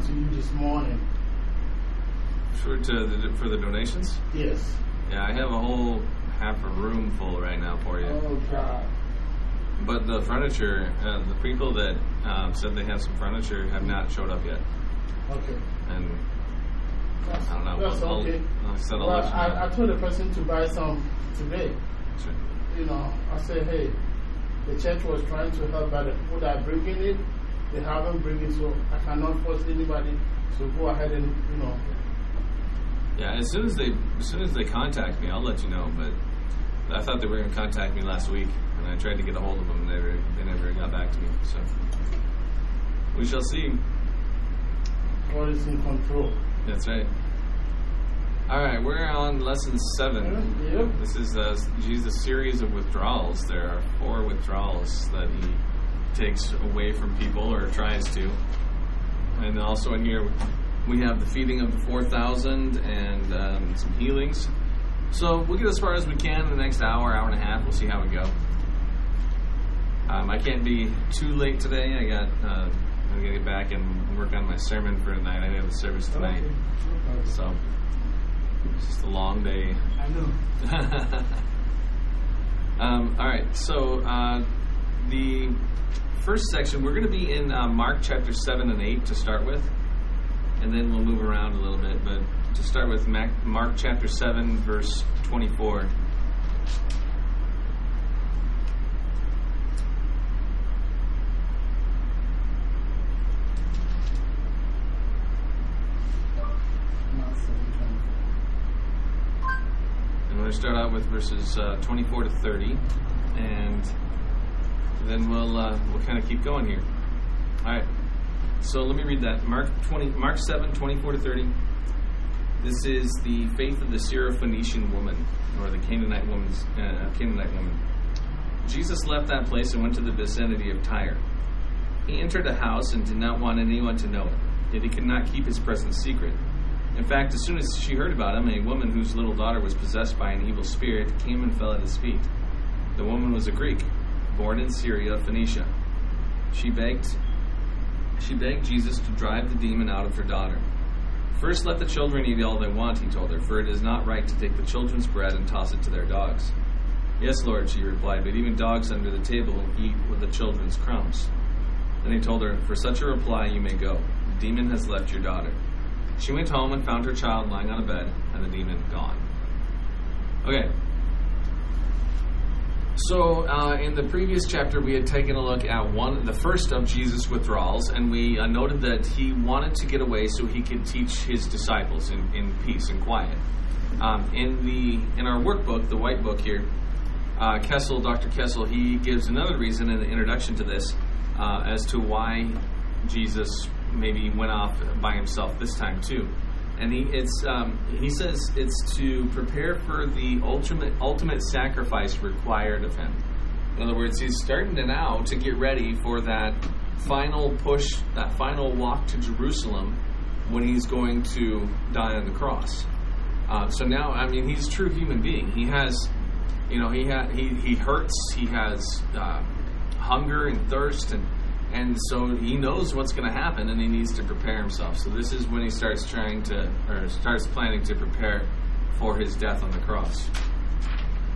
come to you this morning. For, to the, for the donations? Yes. Yeah, I have a whole half a room full right now for you. Oh, God. But the furniture, uh, the people that um, said they have some furniture have not showed up yet. Okay. And That's, I don't know. That's I'll- okay. I'll a well, I. I told the person to buy some today. Sure. You know, I said, hey, the church was trying to help, but the people that are bringing it, they haven't bring it, so I cannot force anybody to go ahead and, you know. Yeah, as soon as they as soon as they contact me, I'll let you know. But I thought they were going to contact me last week, and I tried to get a hold of them. And they never they never got back to me. So we shall see. God is in control. That's right. All right, we're on lesson seven. Yep. This is uh, Jesus' series of withdrawals. There are four withdrawals that he takes away from people or tries to. And also in here, we have the feeding of the 4,000 and um, some healings. So we'll get as far as we can in the next hour, hour and a half. We'll see how we go. Um, I can't be too late today. I got uh, I'm gonna get back and work on my sermon for tonight. I have a service tonight, so it's just a long day. I know. um, all right, so uh, the first section, we're going to be in uh, Mark chapter 7 and 8 to start with, and then we'll move around a little bit. But to start with, Mark chapter 7, verse 24. Not seven twenty-four. And we're going to start out with verses uh, 24 to 30, and then we'll uh, we'll kind of keep going here. All right. So let me read that. Mark 20, Mark 7, 24 to 30. This is the faith of the Syrophoenician woman, or the Canaanite woman's uh, Canaanite woman. Jesus left that place and went to the vicinity of Tyre. He entered a house and did not want anyone to know it, yet he could not keep his presence secret. In fact, as soon as she heard about him, a woman whose little daughter was possessed by an evil spirit came and fell at his feet. The woman was a Greek, born in Syria, Phoenicia. She begged she begged Jesus to drive the demon out of her daughter. First let the children eat all they want, he told her, for it is not right to take the children's bread and toss it to their dogs. Yes, Lord, she replied, but even dogs under the table eat with the children's crumbs. Then he told her, For such a reply you may go. The demon has left your daughter. She went home and found her child lying on a bed, and the demon gone. Okay. So, uh, in the previous chapter, we had taken a look at one, the first of Jesus' withdrawals, and we uh, noted that he wanted to get away so he could teach his disciples in, in peace and quiet. Um, in the in our workbook, the white book here, uh, Kessel, Dr. Kessel, he gives another reason in the introduction to this uh, as to why Jesus maybe went off by himself this time too. And he it's um, he says it's to prepare for the ultimate ultimate sacrifice required of him. In other words, he's starting to now to get ready for that final push, that final walk to Jerusalem when he's going to die on the cross. Uh, so now, I mean, he's a true human being. He has, you know, he ha- he he hurts. He has uh, hunger and thirst, and and so he knows what's going to happen, and he needs to prepare himself. So this is when he starts trying to, or starts planning to prepare for his death on the cross.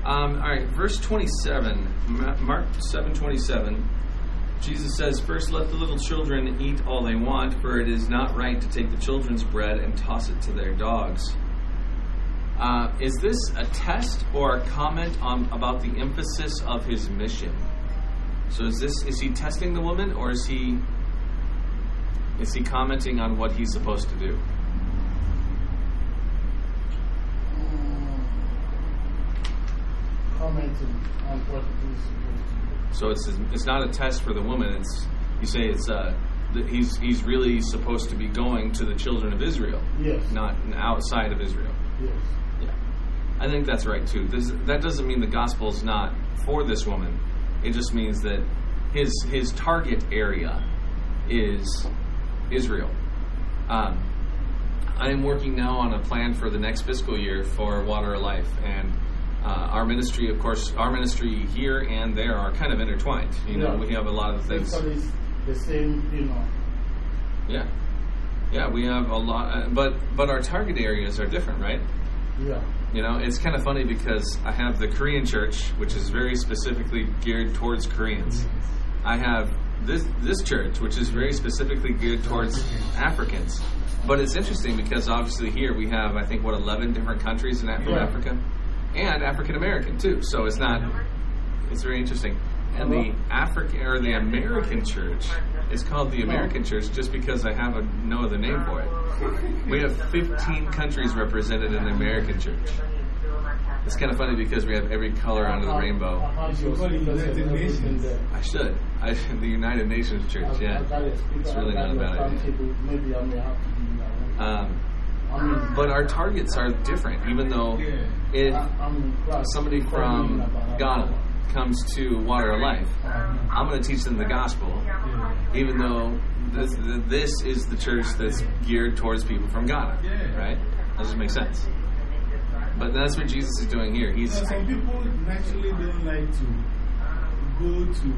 Um, all right, verse twenty-seven, Ma- Mark seven twenty-seven. Jesus says, First let the little children eat all they want, for it is not right to take the children's bread and toss it to their dogs. Uh, is this a test or a comment on about the emphasis of his mission? So is this is he testing the woman or is he is he commenting on what he's supposed to do? Commenting on what he's supposed to do. So it's it's not a test for the woman. It's you say it's uh that he's he's really supposed to be going to the children of Israel, Yes. not outside of Israel. Yes. Yeah, I think that's right too. This, that doesn't mean the gospel's not for this woman. It just means that his his target area is Israel. Um, I am working now on a plan for the next fiscal year for Water of Life, and uh, our ministry, of course, our ministry here and there are kind of intertwined. You know, we have a lot of things. It's the same, you know. Yeah, yeah, we have a lot, uh, but but our target areas are different, right? Yeah. You know, it's kind of funny because I have the Korean church, which is very specifically geared towards Koreans. I have this this church, which is very specifically geared towards Africans. But it's interesting because obviously here we have, I think, what eleven different countries in Af- Yeah. Africa, and African American too. So it's not. It's very interesting. And the African or the American church is called the American church just because I have a, no other name for it. We have 15 countries represented in the American church. It's kind of funny because we have every color under the rainbow. I should. I should. The United Nations Church, yeah. It's really not a bad idea. Um, but our targets are different, even though if somebody from Ghana comes to Water Life, I'm going to teach them the gospel, even though this, this is the church that's geared towards people from Ghana, right? That doesn't make sense. But that's what Jesus is doing here. He's So some people naturally don't like to go to.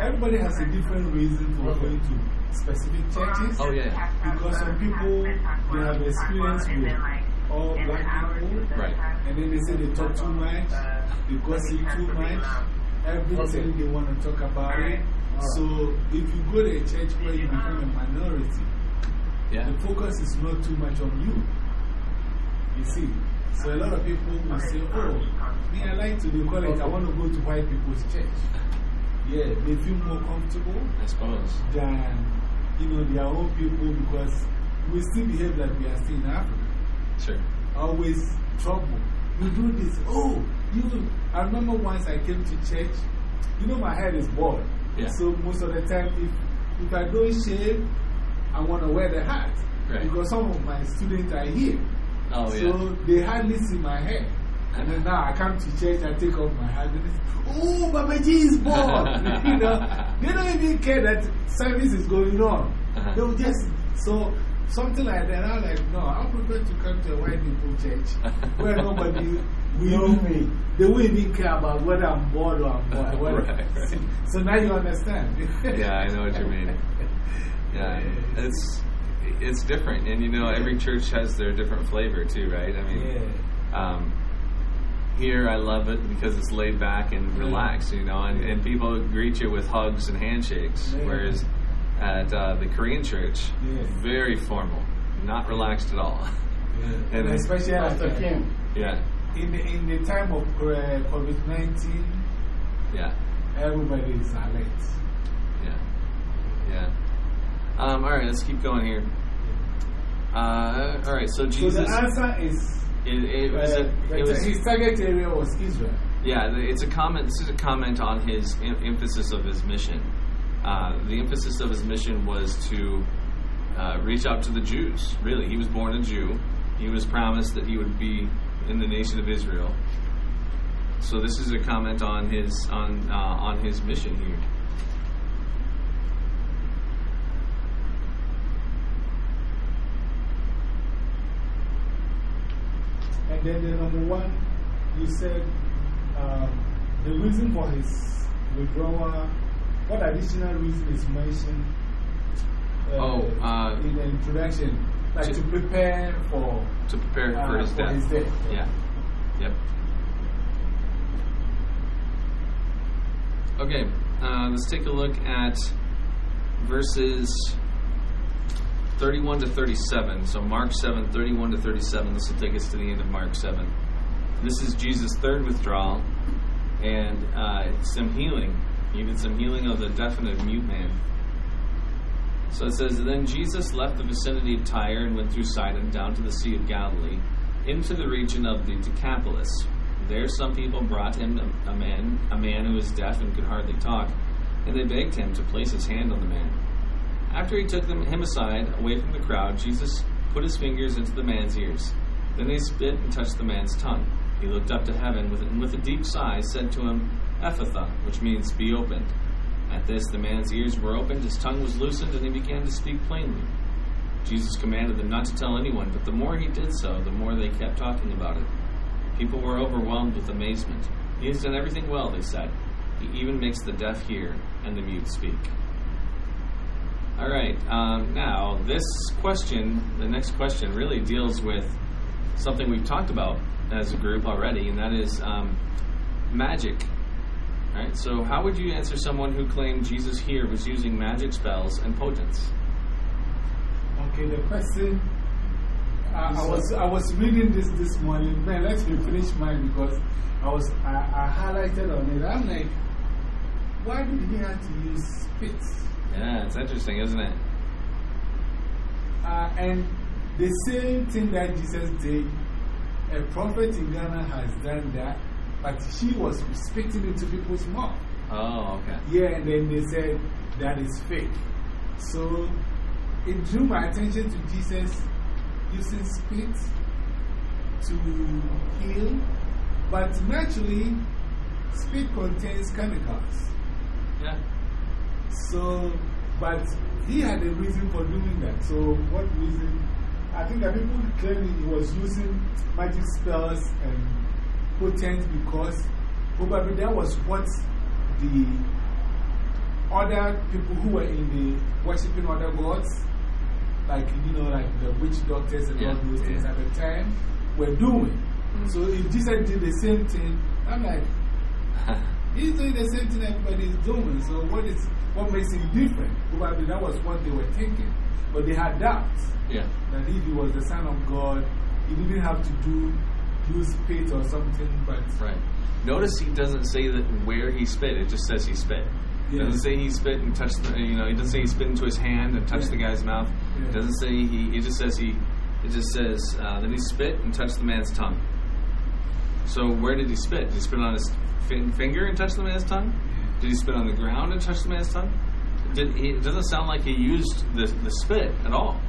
Everybody has a different reason for going to specific churches. oh yeah, Because some people they have experience with all black people, right. and then they say they talk too much, they gossip too much. Everything they want to talk about it. So if you go to a church where you become a minority, Yeah, the focus is not too much on you. You see, so a lot of people will say, Oh, me, I like to, they call it, I want to go to white people's church. Yeah, they feel more comfortable suppose. than, you know, their own people because we still behave like we are still in Africa. Sure. Always trouble. You do this. Oh, you. I remember once I came to church, you know, my head is bald. Yeah. So most of the time, if, if I don't shave, I want to wear the hat. Right. Because some of my students are here. Oh so yeah. they hardly see my hair. And then now I come to church, I take off my hat, and they say, Oh, Baba G is bald. you know, they don't even care that service is going on. Uh-huh. They'll just, so something like that. I'm like, no, I prefer to come to a white people church where nobody will me. they won't even care about whether I'm bored or I'm bored. Right, right. So, now you understand. yeah, I know what you mean. Yeah, it's it's different, and you know, every church has their different flavor too, right? I mean, Yeah. um, here I love it because it's laid back and relaxed, you know, and, and people greet you with hugs and handshakes, Yeah. whereas at uh, the Korean church, Yeah. very formal, not relaxed at all. Yeah. And And especially like, Kim. yeah, in, the, in the time of uh, COVID 19, yeah, everybody is alert. yeah, yeah. Um, all right, let's keep going here. Uh, all right, so Jesus. So the answer is It, it was uh, a, the- it was his target area was Israel. yeah. It's a comment. This is a comment on his em- emphasis of his mission. Uh, the emphasis of his mission was to uh, reach out to the Jews. Really, he was born a Jew. He was promised that he would be in the nation of Israel. So this is a comment on his on uh, on his mission here. And then the number one, you said um, the reason for his withdrawal, what additional reason is mentioned uh, Oh, uh, in the introduction? Like to- to prepare for, To prepare for uh, his for death. his death. Yeah. Yep. Okay, uh, let's take a look at verses 31 to 37. So, Mark 7, 31 to 37. This will take us to the end of Mark 7. This is Jesus' third withdrawal and uh, some healing. He did some healing of the deaf and mute man. So it says, Then Jesus left the vicinity of Tyre and went through Sidon down to the Sea of Galilee, into the region of the Decapolis. There some people brought him a, man, a man who was deaf and could hardly talk, and they begged him to place his hand on the man. After he took them, him aside, away from the crowd, Jesus put his fingers into the man's ears. Then they spit and touched the man's tongue. He looked up to heaven with, and with a deep sigh said to him, Ephphatha, which means be opened. At this, the man's ears were opened, his tongue was loosened, and he began to speak plainly. Jesus commanded them not to tell anyone, but the more he did so, the more they kept talking about it. People were overwhelmed with amazement. He has done everything well, they said. He even makes the deaf hear and the mute speak. All right, um, now this question, the next question, really deals with something we've talked about as a group already, and that is um, magic. Right, so how would you answer someone who claimed Jesus here was using magic spells and potents? Okay, the question. Uh, I was I was reading this this morning. Man, let me finish mine because I was I, I highlighted on it. I'm like, why did he have to use spit? Yeah, it's interesting, isn't it? Uh, and the same thing that Jesus did, a prophet in Ghana has done that, but she was spitting into people's mouth. Oh, okay. Yeah, and then they said that is fake. So it drew my attention to Jesus using spit to heal, but naturally, spit contains chemicals. Yeah. So, but he had a reason for doing that. So, what reason? I think that people claim he was using magic spells and potent because probably that was what the other people who were in the worshipping other gods, like, you know, like the witch doctors and all Yeah, those things at the time, were doing. Mm. So, if Jesus did the same thing, I'm like, He's doing the same thing everybody is doing. So what is what makes him different? Probably that was what they were thinking. But they had doubts yeah. that if he was the Son of God, he didn't have to do spit or something, but Right. Notice he doesn't say that where he spit. It just says he spit. It Yeah. doesn't say he spit and touched the, you know, he doesn't say he spit into his hand and touched Yeah. the guy's mouth. Yeah. Doesn't say he, it just says he, it just says, uh, then he spit and touched the man's tongue. So where did he spit? Did he spit on his fin- finger and touch the man's tongue? Did he spit on the ground and touch the man's tongue? Did he, it doesn't sound like he used the, the spit at all.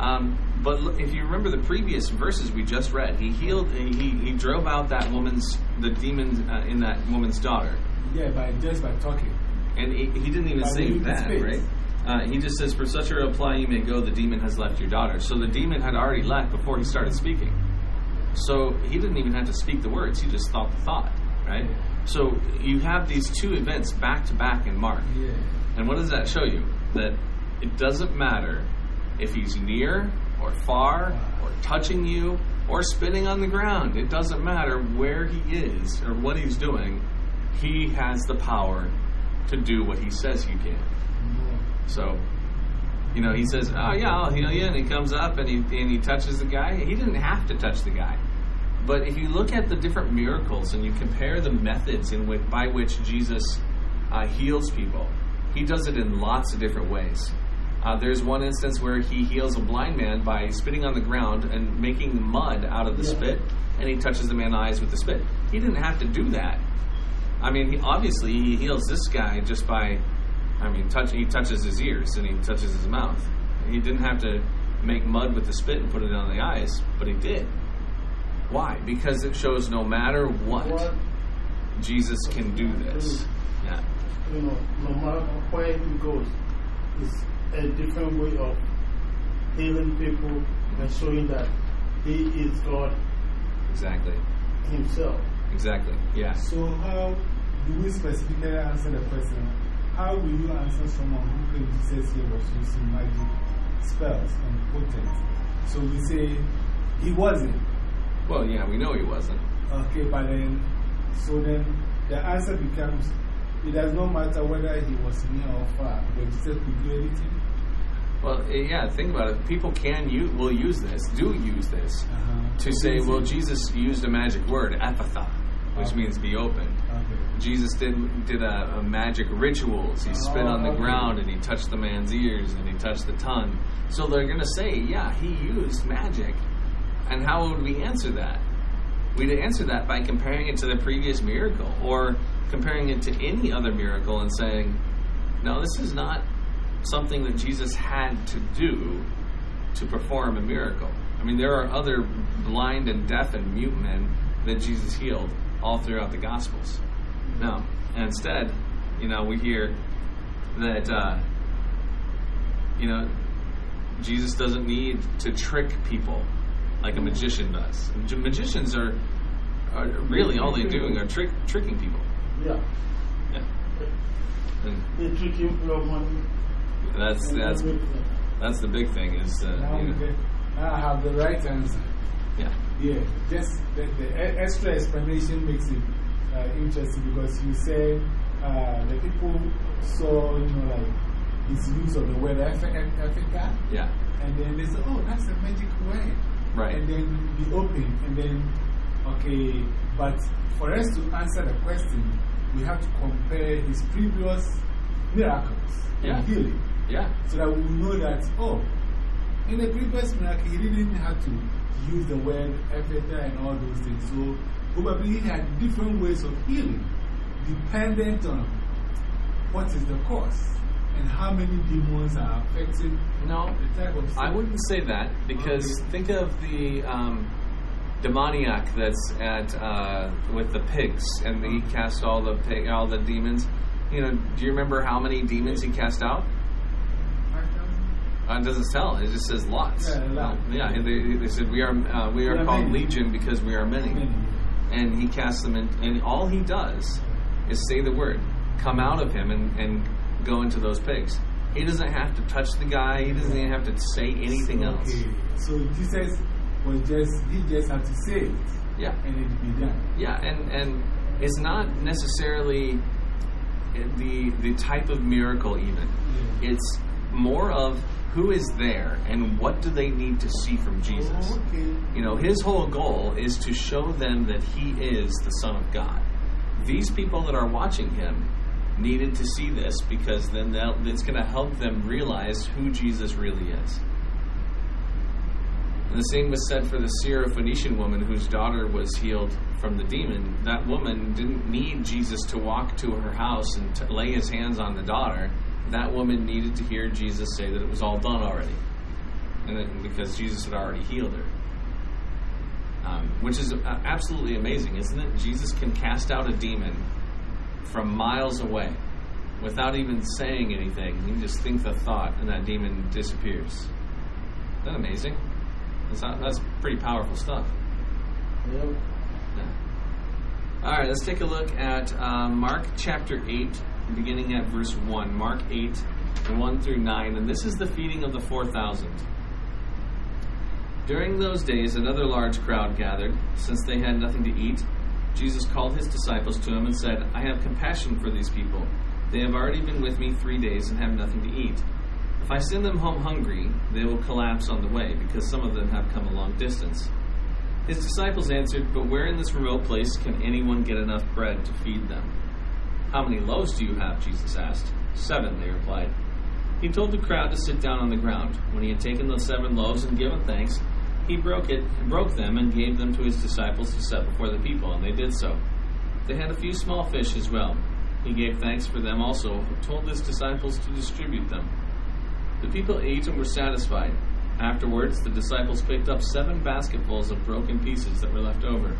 Um, but if you remember the previous verses we just read, he healed, he, he drove out that woman's, the demon uh, in that woman's daughter. yeah, by just by talking. And he, he didn't even By say that, right? Uh, he just says, For such a reply you may go, the demon has left your daughter. So the demon had already left before he started speaking. So he didn't even have to speak the words, he just thought the thought, right? So you have these two events back to back in Mark. Yeah. And what does that show you? That it doesn't matter if he's near or far or touching you or spinning on the ground. It doesn't matter where he is or what he's doing. He has the power to do what he says he can. So, you know, he says, "Oh yeah, I'll heal you," and he comes up and he and he touches the guy. He didn't have to touch the guy, but if you look at the different miracles and you compare the methods in which by which Jesus uh, heals people, he does it in lots of different ways. Uh, there's one instance where he heals a blind man by spitting on the ground and making mud out of the Yeah. spit, and he touches the man's eyes with the spit. He didn't have to do that. I mean, he, obviously, he heals this guy just by, I mean, touch, he touches his ears and he touches his mouth. He didn't have to make mud with the spit and put it on the eyes, but he did. Why? Because it shows no matter what, What, Jesus can do this. Yeah. you know, no matter where he goes, it's a different way of healing people and showing that he is God Exactly. himself. Exactly. Yeah. So, how do we specifically answer the question? How will you answer someone who claims Jesus here was using magic spells and potent? So, we say he wasn't. Well, yeah, we know he wasn't. Okay, but then, so then the answer becomes it does not matter whether he was near or far, but Jesus could do anything. Well, eh, yeah, think about it. People can use, will use this, do use this, -huh. to say, well, Jesus used a magic word, ephphatha, which Okay. means be open. Okay. Jesus did did a, a magic rituals. He spit on the Oh, okay. ground and he touched the man's ears and he touched the tongue. So they're going to say, yeah, he used magic. And how would we answer that? We'd answer that by comparing it to the previous miracle or comparing it to any other miracle and saying, no, this is not something that Jesus had to do to perform a miracle. I mean, there are other blind and deaf and mute men that Jesus healed all throughout the Gospels. No. And instead, you know, we hear that, uh, you know, Jesus doesn't need to trick people like a magician does. Magicians are are really all they're doing are trick, tricking people. Yeah. Yeah. And They trick you for your money. That's that's that's the big thing is uh, Now, you know, now I have the right answer. yeah Yeah, just the, the extra explanation makes it uh, interesting because you say uh, the people saw, you know, like his use of the word Africa, yeah and then they say, oh, that's a magic word. Right. And then be open, and then, okay, but for us to answer the question, we have to compare his previous miracles Yeah. and healing yeah so that we know that, oh, in the previous miracle, he didn't have to use the word ephphatha and all those things. So probably he had different ways of healing, dependent on what is the cause and how many demons are affecting no the type of I wouldn't say that because Okay. think of the um, demoniac that's at uh, with the pigs and he cast all the pig, all the demons. You know, do you remember how many demons he cast out? Uh, it doesn't tell. It just says lots. Yeah, lot. yeah. They, they said we are uh, we are are called many. legion because we are many, Many. and he casts them in. And all he does is say the word, come out of him, and, and go into those pigs. He doesn't have to touch the guy. He doesn't even have to say anything else. Okay. So Jesus was just, he just had to say it Yeah. and it be done. Yeah, and, and it's not necessarily the the type of miracle even. Yeah. It's more of who is there and what do they need to see from Jesus. Oh, okay. You know, his whole goal is to show them that he is the Son of God. These people that are watching him needed to see this because then it's going to help them realize who Jesus really is. And the same was said for the Syrophoenician woman whose daughter was healed from the demon. That woman didn't need Jesus to walk to her house and to lay his hands on the daughter. That woman needed to hear Jesus say that it was all done already. And that, because Jesus had already healed her. Um, which is uh, absolutely amazing, isn't it? Jesus can cast out a demon from miles away without even saying anything. You just think the thought, and that demon disappears. Isn't that amazing? That's, not, that's pretty powerful stuff. Yep. Yeah. All right, let's take a look at uh, Mark chapter 8, beginning at verse 1. Mark 8, 1 through 9. And this is the feeding of the 4,000. During those days, another large crowd gathered. Since they had nothing to eat, Jesus called his disciples to him and said, I have compassion for these people. They have already been with me three days and have nothing to eat. If I send them home hungry, they will collapse on the way, because some of them have come a long distance. His disciples answered, But where in this remote place can anyone get enough bread to feed them? How many loaves do you have? Jesus asked. Seven, they replied. He told the crowd to sit down on the ground. When he had taken the seven loaves and given thanks, he broke it, broke them, and gave them to his disciples to set before the people, and they did so. They had a few small fish as well. He gave thanks for them also, and told his disciples to distribute them. The people ate and were satisfied. Afterwards, the disciples picked up seven basketfuls of broken pieces that were left over.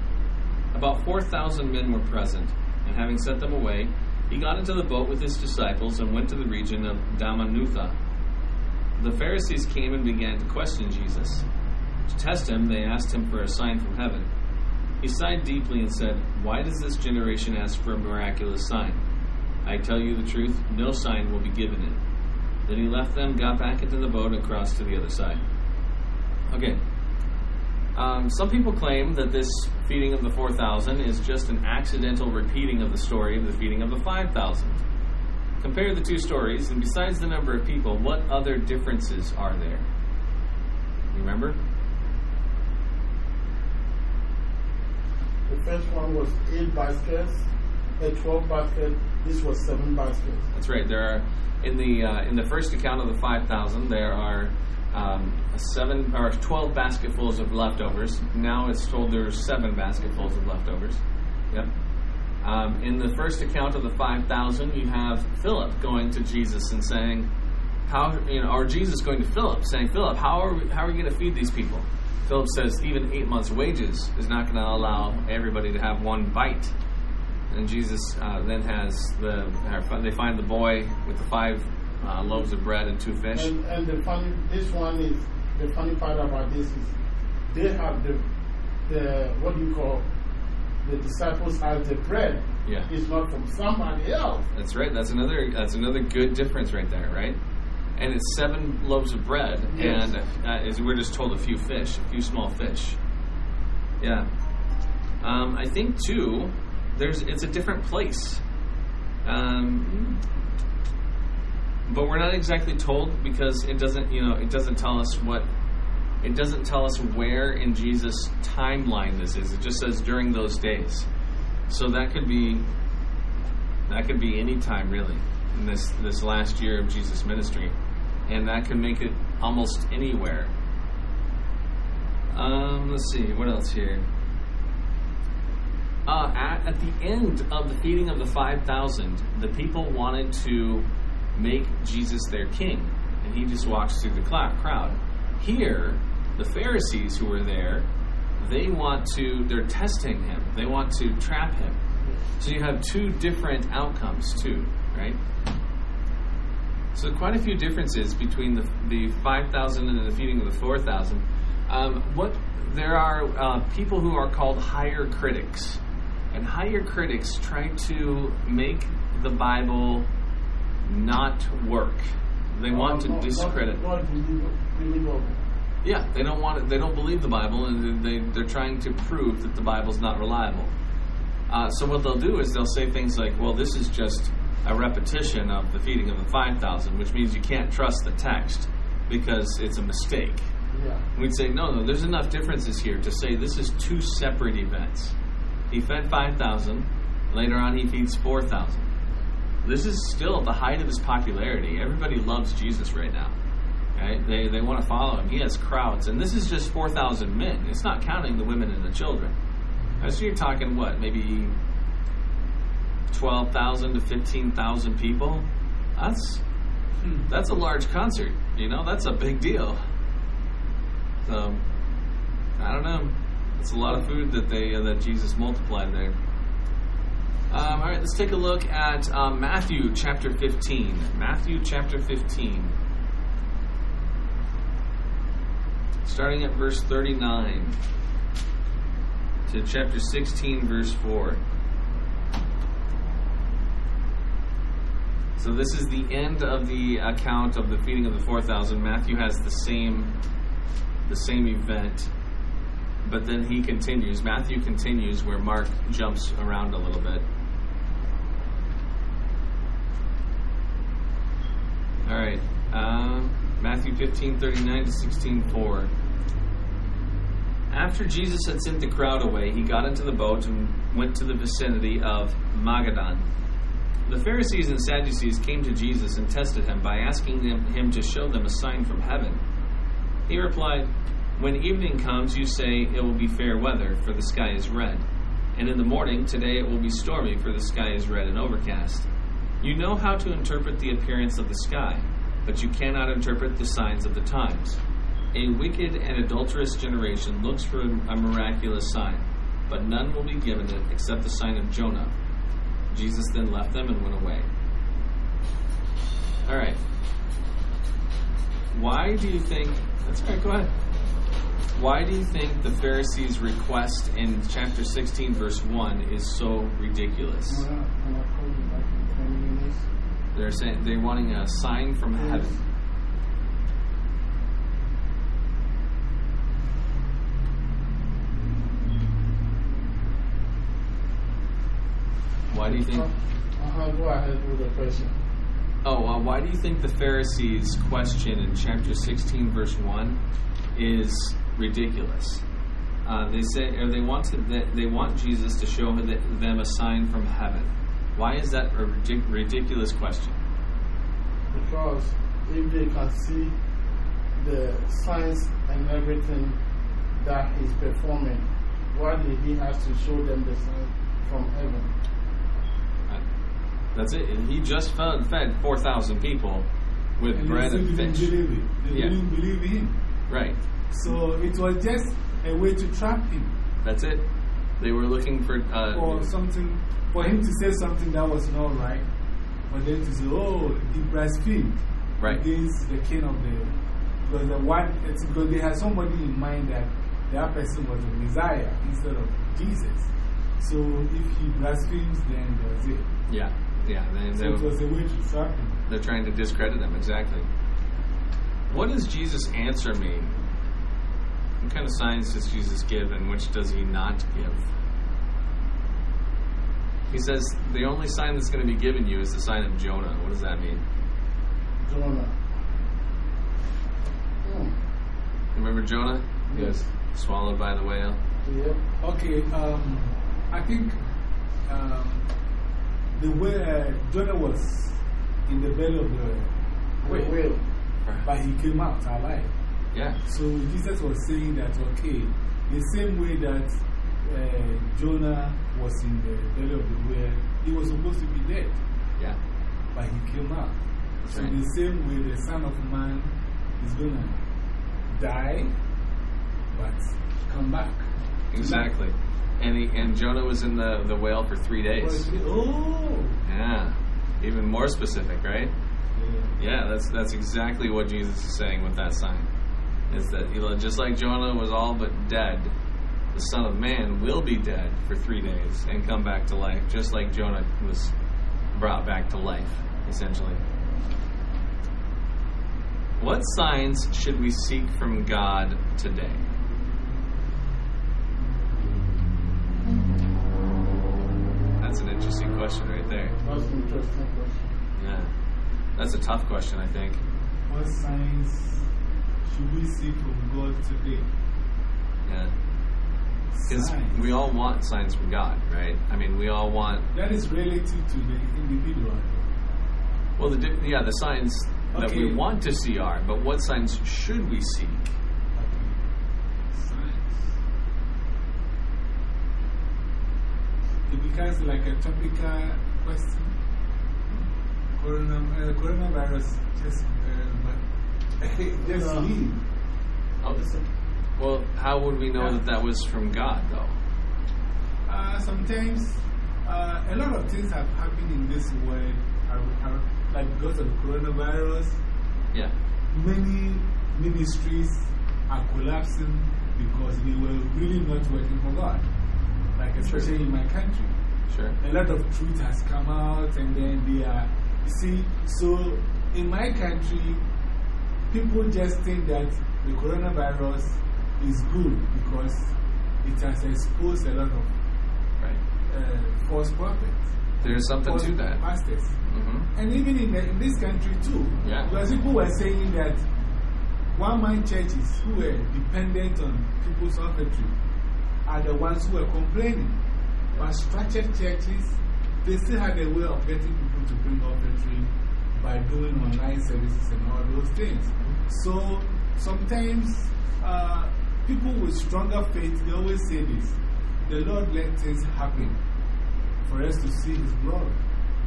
About 4,000 men were present, and having sent them away, he got into the boat with his disciples and went to the region of Dalmanutha. The Pharisees came and began to question Jesus. To test him, they asked him for a sign from heaven. He sighed deeply and said, Why does this generation ask for a miraculous sign? I tell you the truth, no sign will be given it. Then he left them, got back into the boat, and crossed to the other side. Okay. Um, some people claim that this feeding of the 4,000 is just an accidental repeating of the story of the feeding of the 5,000. Compare the two stories, and besides the number of people, what other differences are there? Remember? The first one was eight baskets, a 12 basket. This was seven baskets. That's right. There are in the uh, in the first account of the five thousand, there are um, seven or twelve basketfuls of leftovers. Now it's told there are seven basketfuls of leftovers. Yep. Um, in the first account of the five thousand, you have Philip going to Jesus and saying, "How you know?" Or Jesus going to Philip saying, "Philip, how are we, how are we going to feed these people?" Philip says, "Even eight months' wages is not going to allow everybody to have one bite." And Jesus uh, then has the they find the boy with the five uh, loaves of bread and two fish. And, and the funny, this one is, the funny part about this is they have the, the what do you call, the disciples have the bread. Yeah. It's not from somebody else. That's right. That's another. That's another good difference right there, right? And it's seven loaves of bread, Yes. and uh, as we're just told, a few fish, a few small fish. Yeah. Um, I think too. There's. It's a different place. Um, but we're not exactly told because it doesn't. You know, it doesn't tell us what. It doesn't tell us where in Jesus' timeline this is. It just says during those days. So that could be that could be any time really in this this last year of Jesus' ministry, and that could make it almost anywhere. Um, let's see what else here. Uh, at, at the end of the feeding of the five thousand, the people wanted to make Jesus their king, and he just walks through the crowd. Here, the Pharisees who were there, they want to. They're testing him. They want to trap him. So you have two different outcomes too, right? So quite a few differences between the the five thousand and the feeding of the four thousand. Um, what there are uh, people who are called higher critics, and higher critics try to make the Bible not work. They want to discredit. Not, believe- believable. Yeah, they don't want it, they don't believe the Bible, and they they're trying to prove that the Bible's not reliable. Uh, so what they'll do is they'll say things like, "Well, this is just a repetition of the feeding of the five thousand, which means you can't trust the text because it's a mistake." Yeah. We'd say, "No, no, there's enough differences here to say this is two separate events. He fed five thousand, later on he feeds four thousand. This is still the height of his popularity. Everybody loves Jesus right now." Right? They, they want to follow him. He has crowds. And this is just 4,000 men. It's not counting the women and the children. Right, So you're talking what? Maybe 12,000 to 15,000 people? That's that's a large concert. You know, that's a big deal. So, I don't know. It's a lot of food that they uh, that Jesus multiplied there. Um, all right, let's take a look at um, Matthew chapter 15. Matthew chapter 15. starting at verse 39 to chapter 16, verse 4. So this is the end of the account of the feeding of the 4,000. Matthew has the same the same event, but then he continues. Matthew continues where Mark jumps around a little bit. All right. Um, Matthew 15, 39 to 16, 4. After Jesus had sent the crowd away, he got into the boat and went to the vicinity of Magadan. The Pharisees and Sadducees came to Jesus and tested him by asking him to show them a sign from heaven. He replied, When evening comes, you say it will be fair weather, for the sky is red. And in the morning, today it will be stormy, for the sky is red and overcast. You know how to interpret the appearance of the sky, but you cannot interpret the signs of the times. A wicked and adulterous generation looks for a miraculous sign, but none will be given it except the sign of Jonah. Jesus then left them and went away. All right. Why do you think? That's right. Go ahead. Why do you think the Pharisees' request in chapter 16, verse 1 is so ridiculous? Can I- can I call you back in 20 minutes? They're saying they're wanting a sign from heaven. Why do you think? Go ahead with the question. Oh, uh, why do you think the Pharisees' question in chapter 16, verse 1 is ridiculous? Uh, they say, or they want to, they, they want Jesus to show them a sign from heaven. Why is that a ridic- ridiculous question? Because if they can see the signs and everything that he's performing, why did he have to show them the sign from heaven? That's it. And he just fed, fed 4,000 people with And bread and fish. believe it. They Yeah. didn't believe him. Right. So it was just a way to trap him. That's it. They were looking for. Uh, or something, for him to say something that was not right, for them to say, oh, he blasphemed Right. against the king of the. Because, the one, it's because they had somebody in mind that that person was the Messiah instead of Jesus. So if he blasphemes, then that's it. Yeah, yeah. They, So it was a way to trap him. they're trying to discredit him, exactly. What does Jesus' answer mean? What kind of signs does Jesus give and which does he not give? He says the only sign that's going to be given you is the sign of Jonah. What does that mean? Jonah. Hmm. Remember Jonah? He was Yes. swallowed by the whale. Yep. Okay, um, I think um, the way uh, Jonah was in the belly of the Wait, whale, but he came out alive. Yeah, So Jesus was saying that, okay, the same way that uh, Jonah was in the belly of the whale, he was supposed to be dead, yeah, but he came out. That's so right. the same way the Son of Man is going to die, but come back. exactly. And, he, and Jonah was in the, the whale for three days. Oh! Yeah, even more specific, right? Yeah. That's that's exactly what Jesus is saying with that sign. Is that you just like Jonah was all but dead, the Son of Man will be dead for three days and come back to life, just like Jonah was brought back to life, essentially. What signs should we seek from God today? That's an interesting question right there. That's an interesting question. Yeah. That's a tough question, I think. What signs should we see from God today? Yeah. Because we all want signs from God, right? I mean, we all want, That is relative to the individual. well, the, yeah, the signs that we want to see are, but what signs should we seek? Okay. Signs. It becomes like a topical question. Corona, uh, coronavirus just, uh, but just Yeah. leave. Oh, well, how would we know Yeah. that that was from God, though? Uh, sometimes uh, a lot of things have happened in this way, are, are, like because of coronavirus. Yeah. Many ministries are collapsing because they were really not working for God. Like, especially in my country. Sure. A lot of truth has come out, and then they are. You see, so in my country, people just think that the coronavirus is good because it has exposed a lot of Right. uh, false prophets. There's something to that. Pastors. hmm And even in, the, in this country too. Yeah. Because people were saying that one man churches who were dependent on people's offertory are the ones who were complaining. But structured churches, they still had a way of getting people to bring offertory by doing online services and all those things. So sometimes uh, people with stronger faith, they always say this the Lord let things happen for us to see His glory.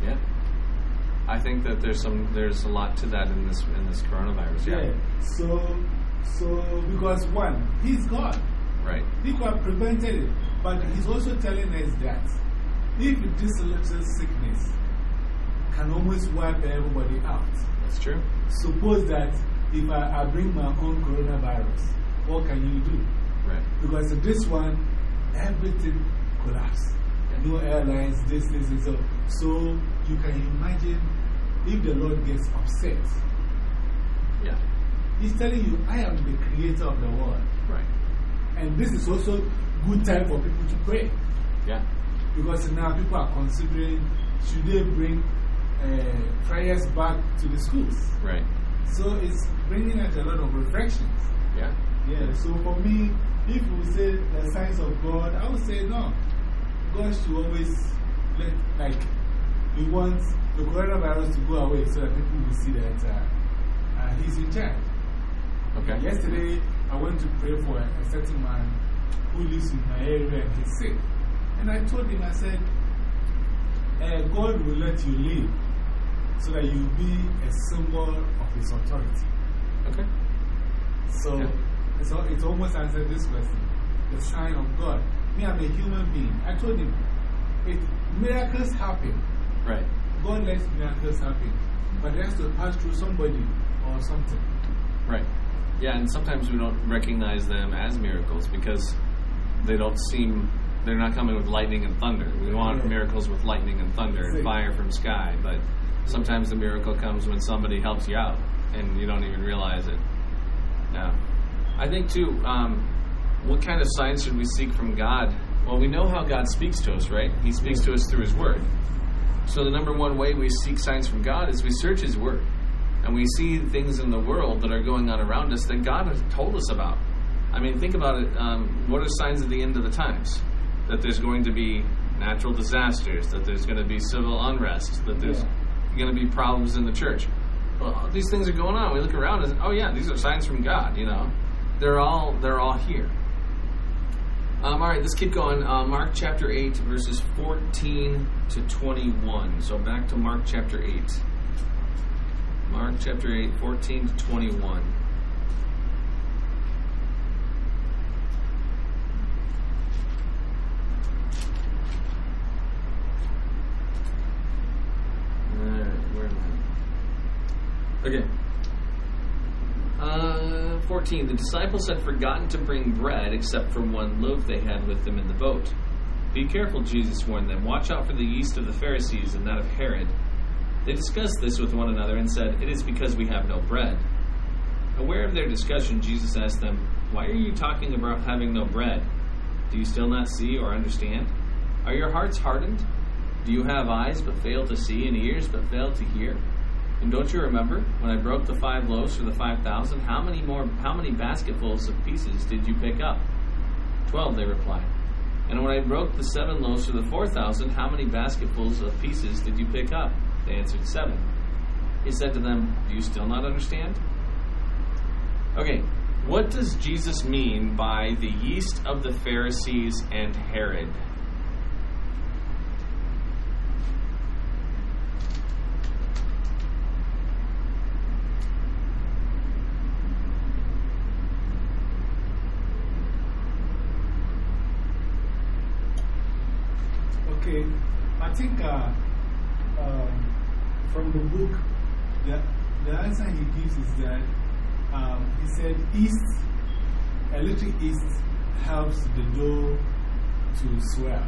Yeah. I think that there's some, there's a lot to that in this, in this coronavirus. Yeah. So, so because one, He's God. Right. He could have prevented it. But He's also telling us that if this little sickness can almost wipe everybody out, That's true. suppose that if I, I bring my own coronavirus, what can you do? Right. Because this one, everything collapsed. No airlines, this, this, and so. So you can imagine if the Lord gets upset. Yeah. He's telling you, I am the creator of the world. Right. And this is also good time for people to pray. Yeah. Because now people are considering should they bring uh, prayers back to the schools. Right. So it's bringing us a lot of reflections. Yeah. Yeah, so for me, if we say the signs of God, I would say no. God should always let, like, we want the coronavirus to go away so that people will see that uh, uh, He's in charge. Okay. Yesterday, I went to pray for a, a certain man who lives in my area and he's sick. And I told him, I said, uh, God will let you live so that you'll be a symbol of His authority. Okay. So Yeah. It's, al- it almost answered this question the sign of God. Me, I'm a human being. I told him, it, miracles happen. Right. God lets miracles happen. But it has to pass through somebody or something. Right. Yeah, and sometimes we don't recognize them as miracles because they don't seem they're not coming with lightning and thunder. We want Yeah. miracles with lightning and thunder and fire from sky, but sometimes the miracle comes when somebody helps you out and you don't even realize it. Yeah. I think too, um, what kind of signs should we seek from God? Well, we know how God speaks to us, right? He speaks to us through His Word. So the number one way we seek signs from God is we search His Word. And we see things in the world that are going on around us that God has told us about. I mean, think about it. Um, what are signs of the end of the times? That there's going to be natural disasters, that there's going to be civil unrest, that there's going to be problems in the church. Well, these things are going on. We look around and oh yeah, these are signs from God. You know, they're all they're all here. Um, all right, let's keep going. Uh, Mark chapter eight, verses fourteen to twenty-one. So back to Mark chapter eight. Mark chapter 8, 14 to 21. Alright, where am I? Okay. Uh, 14. The disciples had forgotten to bring bread except for one loaf they had with them in the boat. Be careful, Jesus warned them. Watch out for the yeast of the Pharisees and that of Herod. They discussed this with one another and said, It is because we have no bread. Aware of their discussion, Jesus asked them, Why are you talking about having no bread? Do you still not see or understand? Are your hearts hardened? Do you have eyes but fail to see and ears but fail to hear? And don't you remember when I broke the five loaves for the five thousand? How many more? How many basketfuls of pieces did you pick up? Twelve, they replied. And when I broke the seven loaves for the four thousand, how many basketfuls of pieces did you pick up? They answered, Seven. He said to them, Do you still not understand? Okay, what does Jesus mean by the yeast of the Pharisees and Herod? Okay, I think uh, um, from the book, the, the answer he gives is that um, he said yeast, a little yeast helps the dough to swell,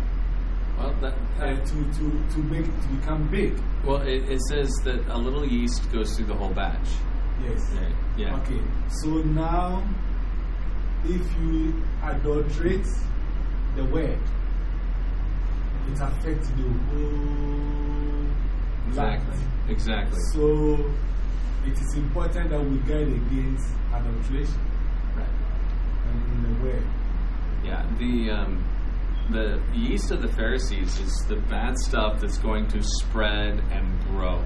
Well, that, uh, to, to, to make it to become big. well, it, it says that a little yeast goes through the whole batch. Yes. Right, yeah. Okay, so now if you adulterate the word, it affects the whole Exactly. life. Exactly. So it is important that we guard against adulteration Right. and in the word. Yeah, the um, the yeast of the Pharisees is the bad stuff that's going to spread and grow.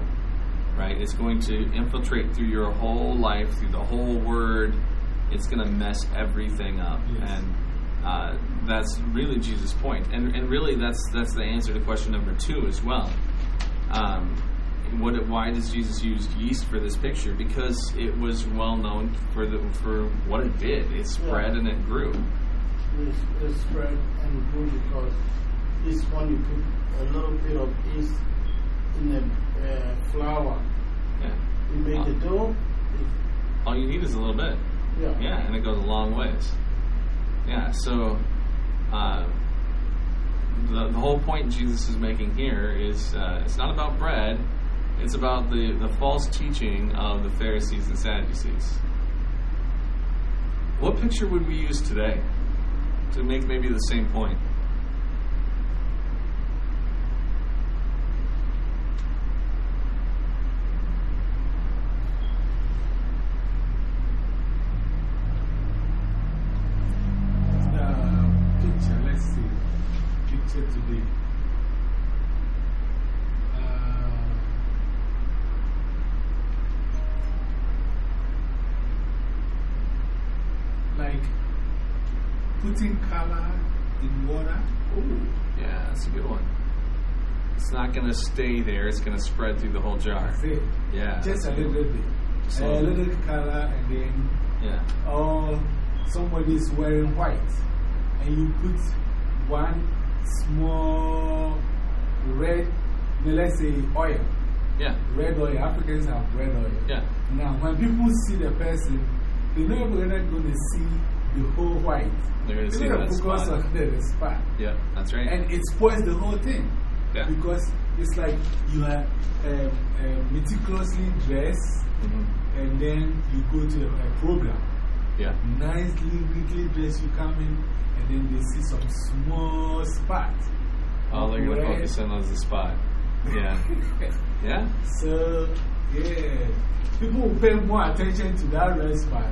Right? It's going to infiltrate through your whole life, through the whole word. It's going to mess everything up, Yes. and uh, that's really Jesus' point. And and really, that's that's the answer to question number two as well. Um, what, why does Jesus use yeast for this picture? Because it was well known for the for what it did. It spread and it grew. It, it's spread and grew because it's when you put a little bit of yeast in a uh, flour, Yeah. you make the dough. It, All you need is a little bit. yeah. Yeah, and it goes a long ways. Yeah, so uh, the, the whole point Jesus is making here is uh, it's not about bread, it's about the, the false teaching of the Pharisees and Sadducees. What picture would we use today to make maybe the same point? Uh, picture, let's see. Picture today. Uh, like putting color in water. Ooh, yeah, that's a good one. It's not going to stay there, it's going to spread through the whole jar. Yeah. Just a little bit. Just a little bit. little color, and then Yeah. or somebody is wearing white, and you put one small red, let's say oil, Yeah. red oil. Africans have red oil. Yeah. Now, when people see the person, they're not going to see the whole white. They're going to see that focus spot. on the, the spot. Yeah, that's right. And it spoils the whole thing. Yeah. Because it's like you are um, um, meticulously dressed Mhm. and then you go to a, a program. Yeah. Nicely, neatly dressed, you come in and then they see some small spot. All they're going to focus on is the spot. Yeah. Yeah. So, yeah, people will pay more attention to that red spot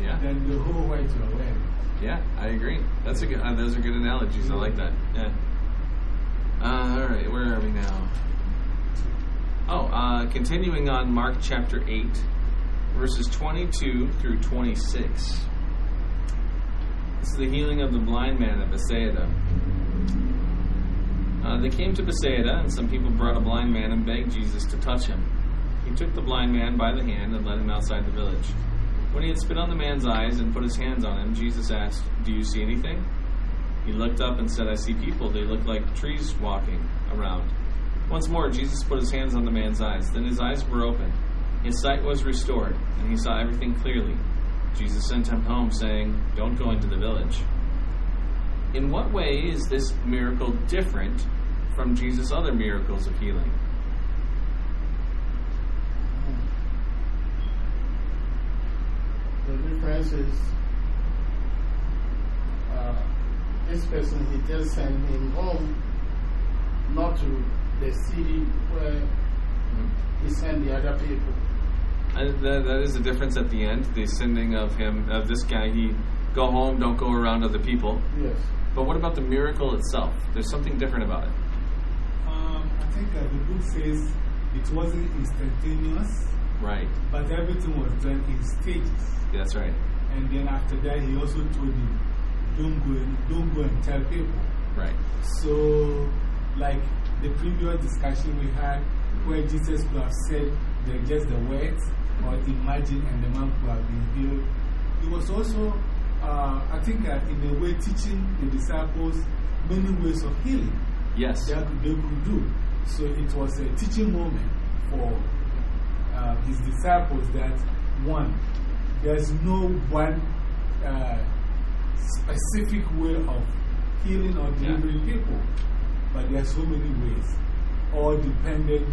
Yeah. than the whole white you are wearing. Yeah, I agree. That's a good. Uh, those are good analogies. I like that. Yeah. Uh, all right, where are we now? Oh, uh, continuing on Mark chapter eight, verses twenty-two through twenty-six. This is the healing of the blind man at Bethsaida. Uh, they came to Bethsaida, and some people brought a blind man and begged Jesus to touch him. He took the blind man by the hand and led him outside the village. When he had spit on the man's eyes and put his hands on him, Jesus asked, Do you see anything? He looked up and said, I see people. They look like trees walking around. Once more, Jesus put his hands on the man's eyes. Then his eyes were opened. His sight was restored, and he saw everything clearly. Jesus sent him home, saying, Don't go into the village. In what way is this miracle different from Jesus' other miracles of healing? The is uh, this person, he just sent him home, not to the city where he sent the other people. And that, that is a difference at the end, the sending of him, of this guy. He go home, don't go around other people. Yes. But what about the miracle itself? There's something different about it. Um, I think uh, the book says it wasn't instantaneous, Right. but everything was done in stages. That's right. And then after that, he also told him, don't go and, don't go and tell people. Right. So, like the previous discussion we had, where Jesus could have said the, just the words or imagine and the man could have been healed, he was also, uh, I think, uh, in a way, teaching the disciples many ways of healing Yes. that they could do. So it was a teaching moment for uh, his disciples that one, there's no one uh, specific way of healing or delivering people, but there are so many ways, all dependent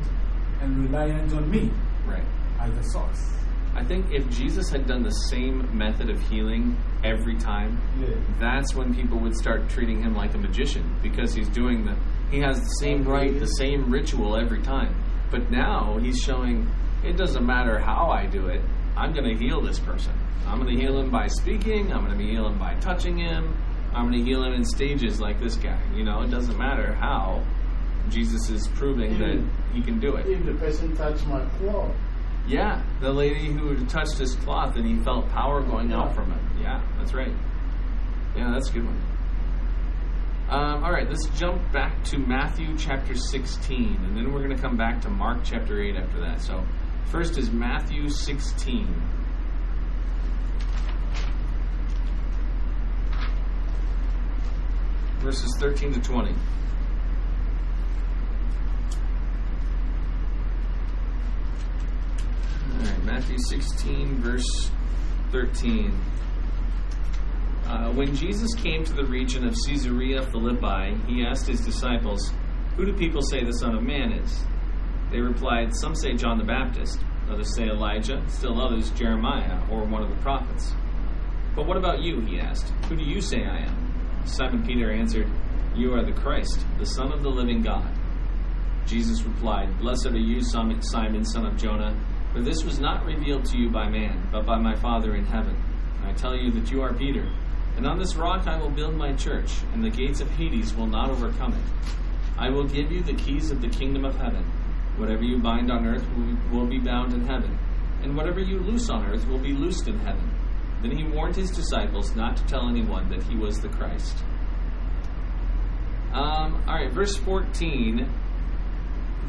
and reliant on me Right. as the source. I think if Jesus had done the same method of healing every time, Yeah. that's when people would start treating him like a magician because he's doing the he has the same rite, the same ritual every time. But now he's showing it doesn't matter how I do it. I'm going to heal this person. I'm going to heal him by speaking. I'm going to heal him by touching him. I'm going to heal him in stages like this guy. You know, it doesn't matter how. Jesus is proving that he can do it. If the person touched my cloth, Yeah, the lady who touched his cloth and he felt power going out from him. Yeah, that's right. Yeah, that's a good one. Um, all right, let's jump back to Matthew chapter 16, and then we're going to come back to Mark chapter 8 after that. So, first is Matthew 16. Verses 13 to 20. All right, Matthew 16, verse 13. Uh, when Jesus came to the region of Caesarea Philippi, he asked his disciples, Who do people say the Son of Man is? They replied, Some say John the Baptist, others say Elijah, still others Jeremiah or one of the prophets. But what about you? He asked. Who do you say I am? Simon Peter answered, You are the Christ, the Son of the living God. Jesus replied, Blessed are you, Simon, son of Jonah, for this was not revealed to you by man, but by my Father in heaven. I tell you that you are Peter, and on this rock I will build my church, and the gates of Hades will not overcome it. I will give you the keys of the kingdom of heaven. Whatever you bind on earth will be, bound in heaven, and whatever you loose on earth will be loosed in heaven. Then he warned his disciples not to tell anyone that he was the Christ. Um, all right, verse 14.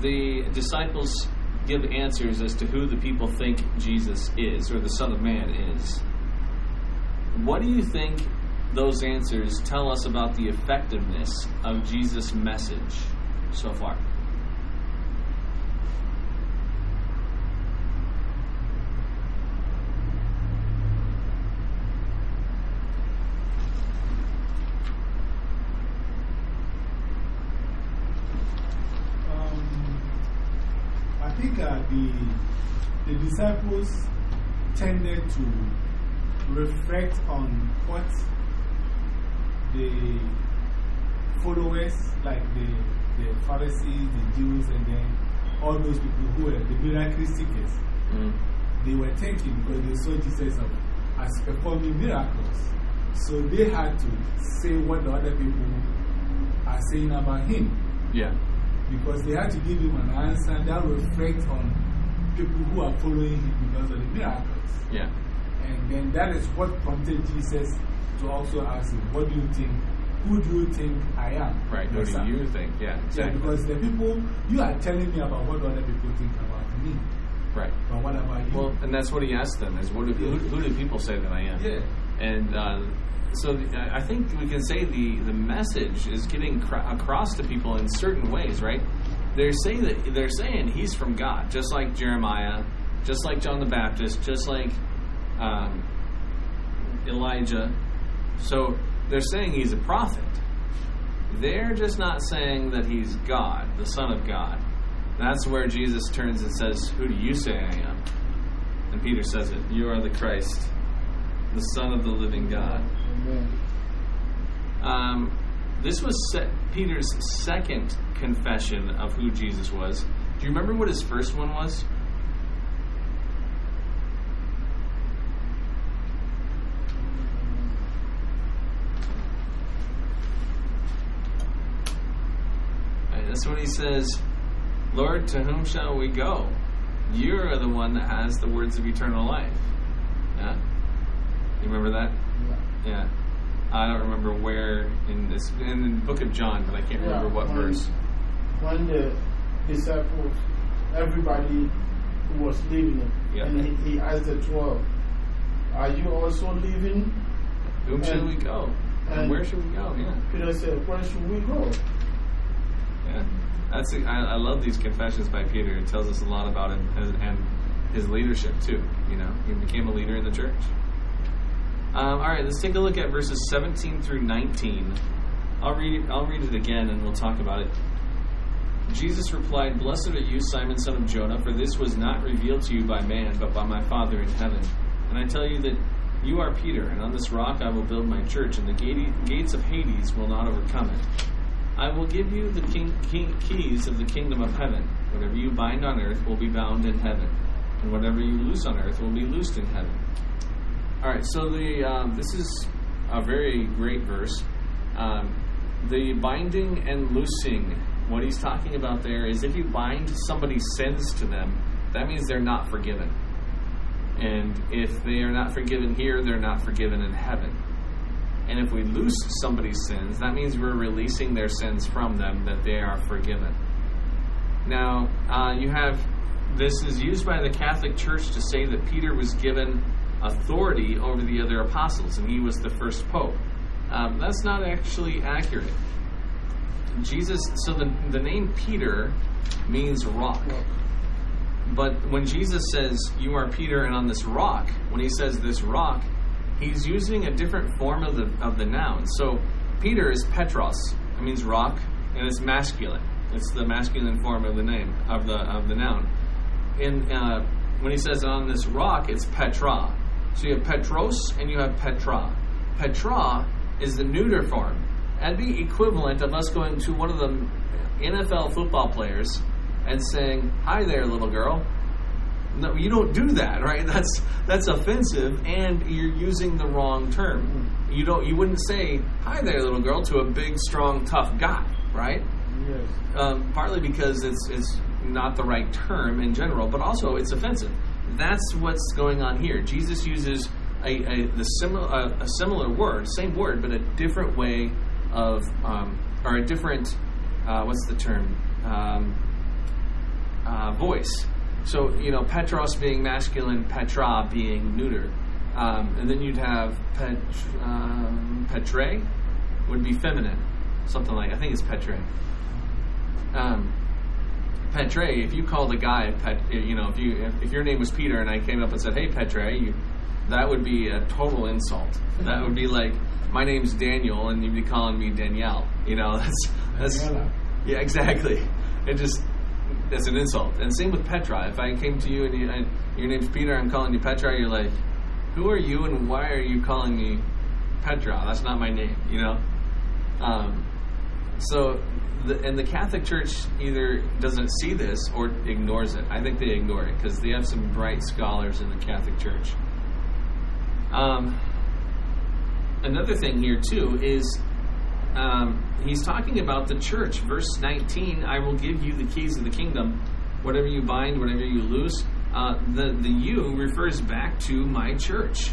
The disciples give answers as to who the people think Jesus is, or the Son of Man is. What do you think those answers tell us about the effectiveness of Jesus' message so far? Think uh, the, the disciples tended to reflect on what the followers, like the, the Pharisees, the Jews, and then all those people who were the miracle seekers, Mm. they were thinking because they saw Jesus as performing miracles. So they had to say what the other people are saying about him Yeah. Because they had to give him an answer that reflects on people who are following him because of the miracles. Yeah. And then that is what prompted Jesus to also ask him, What do you think? Who do you think I am? Right. Who Yes, do you think? Yeah, Yeah, because the people, you are telling me about what other people think about me. right. But what about you? Well, and that's what he asked them is, what do, who, who do people say that I am? yeah. And uh, so I think we can say the, the message is getting cr- across to people in certain ways, right? They're saying that they're saying he's from God, just like Jeremiah, just like John the Baptist, just like um, Elijah. So they're saying he's a prophet. They're just not saying that he's God, the Son of God. That's where Jesus turns and says, Who do you say I am? And Peter says it, You are the Christ, the Son of the living God. Um, this was se- Peter's second confession of who Jesus was. Do you remember what his first one was? Right, that's when he says, Lord, to whom shall we go? You are the one that has the words of eternal life. You remember that? Yeah. Yeah. I don't remember where in this in the book of John, but I can't Yeah, remember what when- verse. When the disciples, everybody who was leaving, Yeah. and he, he asked the twelve, Are you also leaving? Whom should we go? And, and- where should we go? Yeah. Peter said, Where should we go? Yeah. That's I, I love these confessions by Peter. It tells us a lot about him and, and his leadership too. You know, he became a leader in the church. Um, all right, let's take a look at verses 17 through 19. I'll read. I'll read it again, and we'll talk about it. Jesus replied, "Blessed are you, Simon, son of Jonah, for this was not revealed to you by man, but by my Father in heaven. And I tell you that you are Peter, and on this rock I will build my church, and the gates of Hades will not overcome it. I will give you the king, king, keys of the kingdom of heaven. Whatever you bind on earth will be bound in heaven, and whatever you loose on earth will be loosed in heaven." All right, so the um, this is a very great verse. Um, the binding and loosing, what he's talking about there is if you bind somebody's sins to them, that means they're not forgiven. And if they are not forgiven here, they're not forgiven in heaven. And if we loose somebody's sins, that means we're releasing their sins from them, that they are forgiven. Now, uh, you have this is used by the Catholic Church to say that Peter was given authority over the other apostles, and he was the first pope. Um, that's not actually accurate. Jesus, so the, the name Peter means rock. But when Jesus says, You are Peter, and on this rock, when he says this rock, he's using a different form of the, of the noun. So Peter is Petros, it means rock, and it's masculine. It's the masculine form of the name, of the, of the noun. In, uh, when he says on this rock, it's Petra. So you have Petros and you have Petra. Petra is the neuter form. That'd be equivalent of us going to one of the NFL football players and saying, "Hi there, little girl." No, you don't do that, right? That's that's offensive, and you're using the wrong term. You don't. You wouldn't say, "Hi there, little girl," to a big, strong, tough guy, right? Yes. um, partly because it's it's not the right term in general, but also it's offensive. That's what's going on here. Jesus uses a, a the similar a, a similar word, same word, but a different way of um, or a different uh, what's the term um, uh, voice. So you know, Petros being masculine, Petra being neuter, um, and then you'd have Pet, um, Petre would be feminine, something like I think it's Petre um, Petre, if you called a guy, Pet, you know, if you if, if your name was Peter and I came up and said, "Hey, Petre," you, that would be a total insult. That would be like, "My name's Daniel," and you'd be calling me Danielle. You know, that's that's Daniela. yeah, exactly. It just that's an insult. And same with Petra. If I came to you and, you, and your name's Peter, I'm calling you Petra, you're like, who are you and why are you calling me Petra? That's not my name, you know? Um, so, the, and the Catholic Church either doesn't see this or ignores it. I think they ignore it because they have some bright scholars in the Catholic Church. Um, another thing here, too, is um, he's talking about the church. Verse 19 I will give you the keys of the kingdom. Whatever you bind, whatever you loose. Uh, the, the you refers back to my church.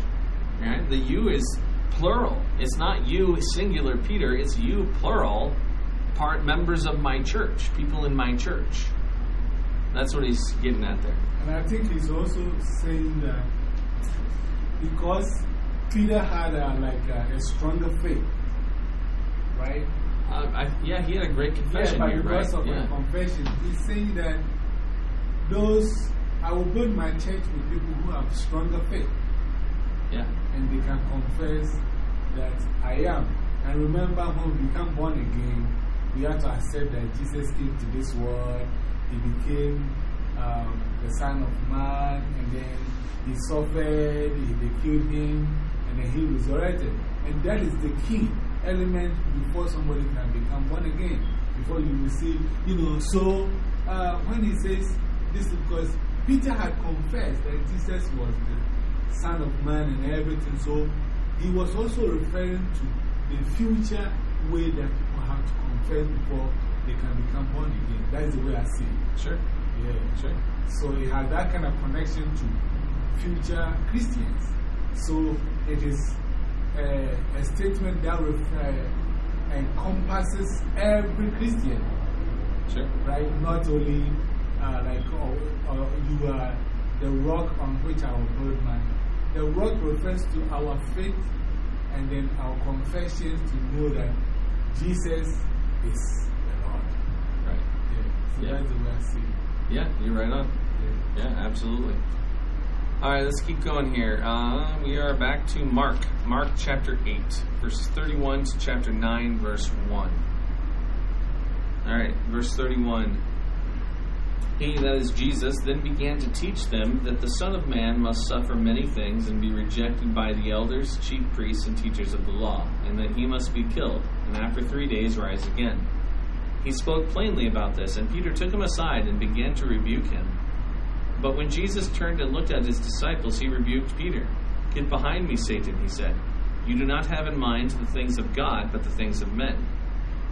Right? The you is plural. It's not you singular Peter, it's you plural, part members of my church, people in my church. That's what he's getting at there. And I think he's also saying that because Peter had a, like a, a stronger faith, right? Uh, I, yeah, he had a great confession yeah, but here, because right? of yeah. my confession, he's saying that those I will build my church with people who have stronger faith. Yeah. And they can confess that I am. And remember, when we become born again, we have to accept that Jesus came to this world, He became um, the Son of Man, and then He suffered, he, they killed Him, and then He resurrected. And that is the key element before somebody can become born again, before you receive, you know. So uh, when He says this, because Peter had confessed that Jesus was the Son of Man and everything, so he was also referring to the future way that people have to confess before they can become born again. That is the way I see it. Sure. Yeah. Sure. So it has that kind of connection to future Christians. So it is a, a statement that refer, encompasses every Christian, Sure. right? Not only uh, like, oh, oh, you are the rock on which I will build my. The rock refers to our faith and then our confessions to know that Jesus is the Lord. Right. Yeah. So Yeah. that's the way I see it. Yeah, you're right on. Yeah. Yeah, absolutely. All right, let's keep going here. Uh, we are back to Mark, Mark chapter 8, verses 31 to chapter 9, verse 1. All right, verse 31. He, that is Jesus, then began to teach them that the Son of Man must suffer many things and be rejected by the elders, chief priests, and teachers of the law, and that he must be killed, and after three days rise again. He spoke plainly about this, and Peter took him aside and began to rebuke him. But when Jesus turned and looked at his disciples, he rebuked Peter. Get behind me, Satan, he said. You do not have in mind the things of God, but the things of men.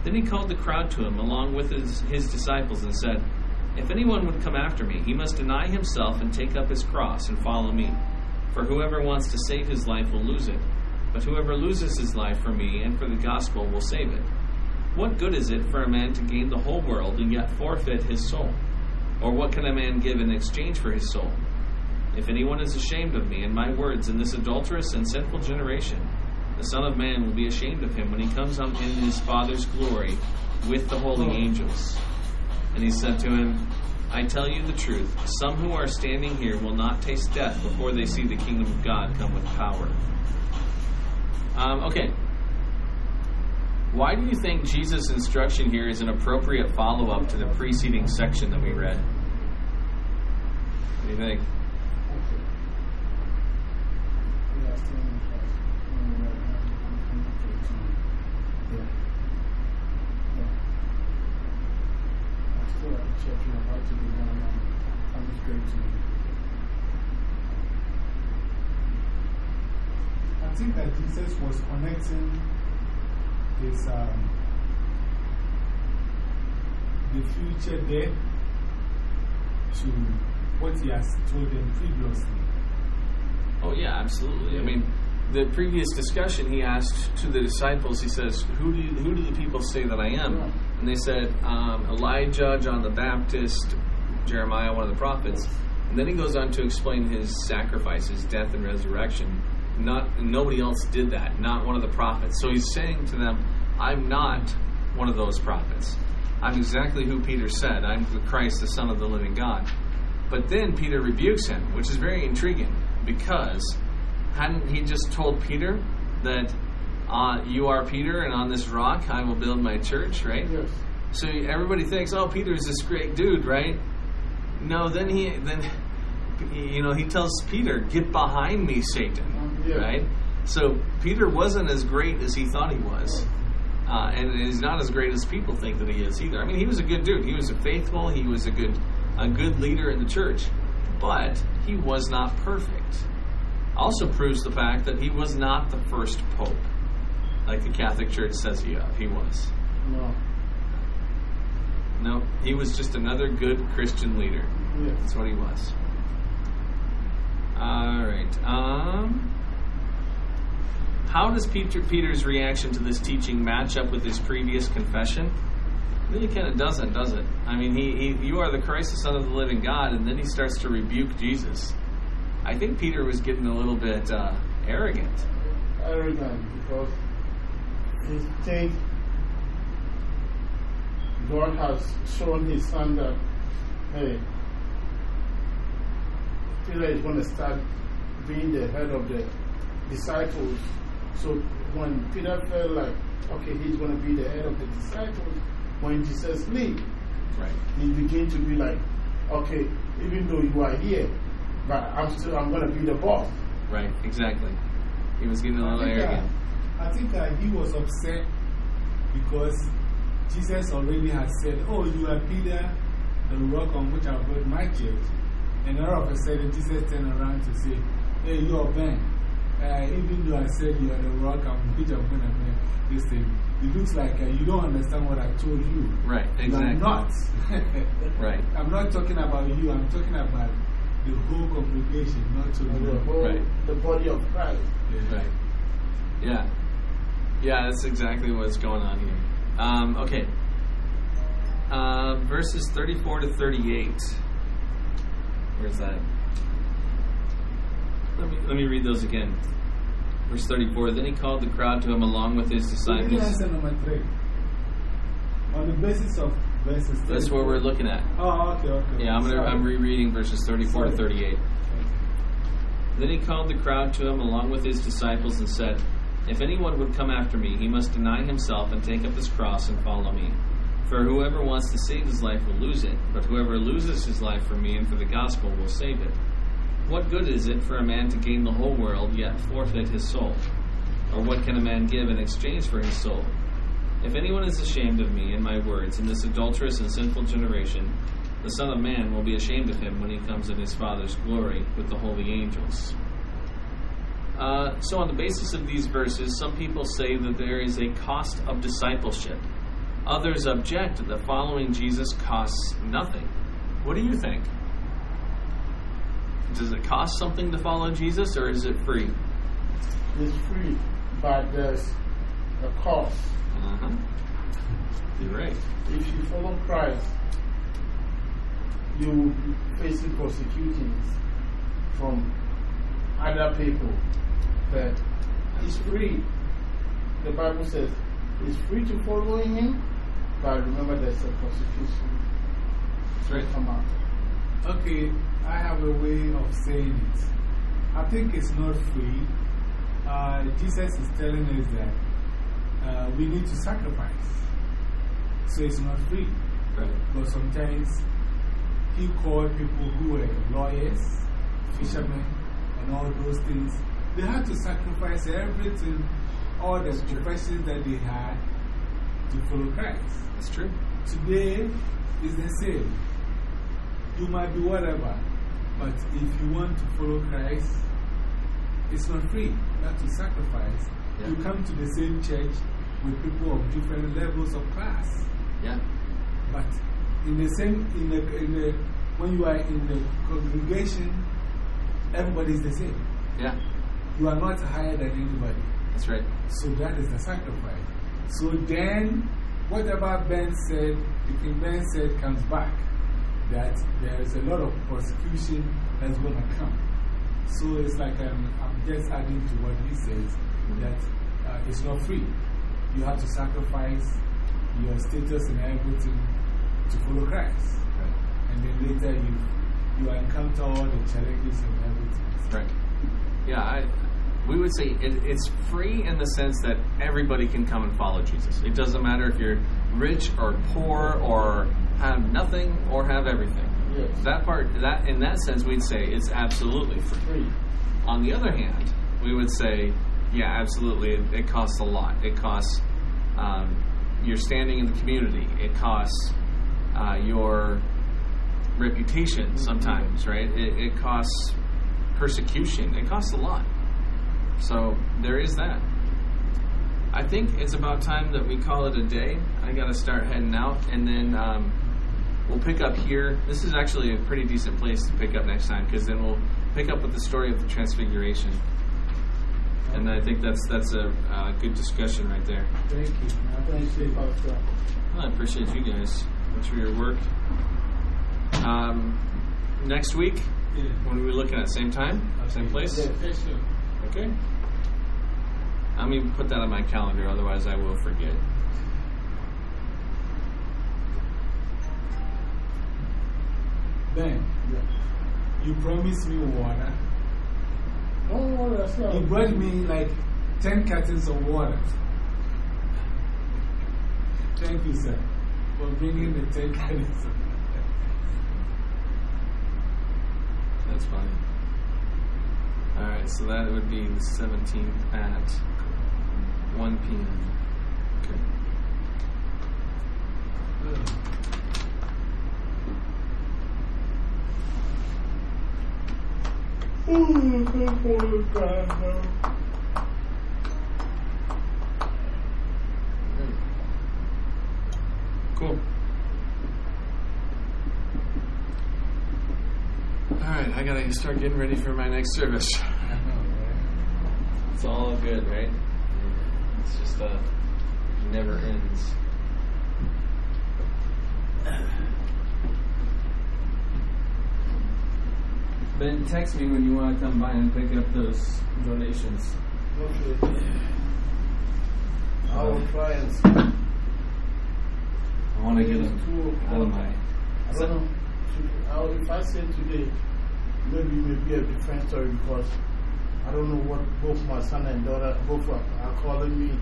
Then he called the crowd to him along with his, his disciples and said, If anyone would come after me, he must deny himself and take up his cross and follow me. For whoever wants to save his life will lose it, but whoever loses his life for me and for the gospel will save it. What good is it for a man to gain the whole world and yet forfeit his soul? Or what can a man give in exchange for his soul? If anyone is ashamed of me and my words in this adulterous and sinful generation, the Son of Man will be ashamed of him when he comes in his Father's glory with the holy hmm. angels. And he said to him, I tell you the truth, some who are standing here will not taste death before they see the kingdom of God come with power. Um, okay. Why do you think Jesus' instruction here is an appropriate follow up to the preceding section that we read? What do you think? Okay. We are still in class. Mm, right now, I'm in the 13. Yeah. Yeah. I'm still at church. To be done. I'm straight to you. I think that Jesus was connecting his um, the future death to what he has told them previously. Oh, yeah, absolutely. I mean, the previous discussion, he asked to the disciples, he says, Who do, you, who do the people say that I am? And they said, um, Elijah, John the Baptist, Jeremiah, one of the prophets. And then he goes on to explain his sacrifice, his death and resurrection. Not nobody else did that, not one of the prophets. So he's saying to them, I'm not one of those prophets. I'm exactly who Peter said. I'm the Christ, the Son of the living God. But then Peter rebukes him, which is very intriguing because hadn't he just told Peter that uh, you are Peter and on this rock I will build my church, right? Yes. So everybody thinks, oh, Peter is this great dude, right? No, then he then you know he tells Peter, "Get behind me, Satan." Yeah. Right. So Peter wasn't as great as he thought he was. Uh, and he's not as great as people think that he is either. I mean, he was a good dude. He was a faithful. He was a good, a good leader in the church, but he was not perfect. Also proves the fact that he was not the first pope, like the Catholic Church says he, uh, he was. No. No, he was just another good Christian leader. Yes. That's what he was. All right. Um, how does Peter Peter's reaction to this teaching match up with his previous confession? Really, kind of doesn't, does it? I mean, he, he, you are the Christ, the Son of the Living God, and then he starts to rebuke Jesus. I think Peter was getting a little bit uh, arrogant. Arrogant because he think God has shown his son that, hey, Peter is going to start being the head of the disciples. So when Peter felt like, okay, he's going to be the head of the disciples, when Jesus leave, Right. he begin to be like, okay, even though you are here, but I'm still, I'm going to be the boss. Right. Exactly. He was getting a I little think, uh, arrogant. I think that he was upset because Jesus already had said, Oh, you are Peter, the rock on which I built my church. And all of a sudden, Jesus turned around to say, Hey, you are Ben. Uh, even though I said you are the rock on which I'm going to build this thing, it looks like uh, you don't understand what I told you. Right. exactly. You Exactly. are not. Right. I'm not talking about you, I'm talking about the whole congregation, not to The whole, Right. the body of Christ. Yeah. Right. Yeah. Yeah, that's exactly what's going on here. Um, okay. Uh, verses 34 to 38. Where's that? Let me, let me read those again. Verse 34 Then he called the crowd to him along with his So maybe disciples. answer number three. On the basis of verses That's what we're looking at. Oh, okay, okay. Yeah, I'm, gonna, Sorry. I'm rereading verses 34 to 38. Then he called the crowd to him along with his disciples and said, If anyone would come after me, he must deny himself and take up his cross and follow me. For whoever wants to save his life will lose it, but whoever loses his life for me and for the gospel will save it. What good is it for a man to gain the whole world yet forfeit his soul? Or what can a man give in exchange for his soul? If anyone is ashamed of me and my words in this adulterous and sinful generation, the Son of Man will be ashamed of him when he comes in his Father's glory with the holy angels. Uh, so, on the basis of these verses, some people say that there is a cost of discipleship. Others object that following Jesus costs nothing. What do you think? Does it cost something to follow Jesus, or is it free? It's free, but there's a cost. Uh huh. You're right. If you follow Christ, you will be facing persecutions from other people. But it's free. The Bible says it's free to follow Him, but remember there's a persecution That's to right. come out. Okay, I have a way of saying it. I think it's not free. Uh, Jesus is telling us that uh, we need to sacrifice. So it's not free. Right. But sometimes he called people who were lawyers, fishermen, and all those things. They had to sacrifice everything, all the professions that they had to follow Christ. That's true. Today is the same. You might be whatever, but if you want to follow Christ, it's not free. You have to sacrifice. Yeah. You come to the same church with people of different levels of class. Yeah. But in the same, in the, in the, when you are in the congregation, everybody is the same. Yeah. You are not higher than anybody. That's right. So that is the sacrifice. So then, whatever Ben said, the King Ben said comes back. That there is a lot of persecution that's going to come. So it's like I'm, I'm just adding to what he says that uh, it's not free. You have to sacrifice your status and everything to follow Christ. And then later you, you encounter all the challenges and everything. Right. Yeah, I, we would say it, it's free in the sense that everybody can come and follow Jesus. It doesn't matter if you're rich or poor or have nothing or have everything. Yes. That part, that in that sense, we'd say it's absolutely free. Free. On the other hand, we would say, yeah, absolutely, it, it costs a lot. It costs um, your standing in the community. It costs uh, your reputation sometimes, right? It, it costs persecution. It costs a lot. So there is that. I think it's about time that we call it a day. I got to start heading out, and then um, we'll pick up here. This is actually a pretty decent place to pick up next time because then we'll pick up with the story of the Transfiguration. And I think that's that's a uh, good discussion right there. Thank you. Thank you, Well, I appreciate you guys. Thanks for your work. Um, next week, Yeah. when are we looking at? Same time? Same place? Sure. Okay. I'm going to put that on my calendar, otherwise, I will forget. Ben, Yeah. you promised me water. You brought me like 10 cartons of water. Thank you, sir, for bringing the 10 cartons of water. That's funny. Alright, so that would be the 17th at 1 p.m. Okay. Cool. Alright, I gotta start getting ready for my next service. Right? It's all good, right? It's just uh, never ends. Ben, text me when you want to come by and pick up those donations. Okay. I will um, try and see. I want to get It's them two out of my. I don't know. I'll- If I say today, maybe it may be a different story because I don't know what both my son and daughter both are, are calling me.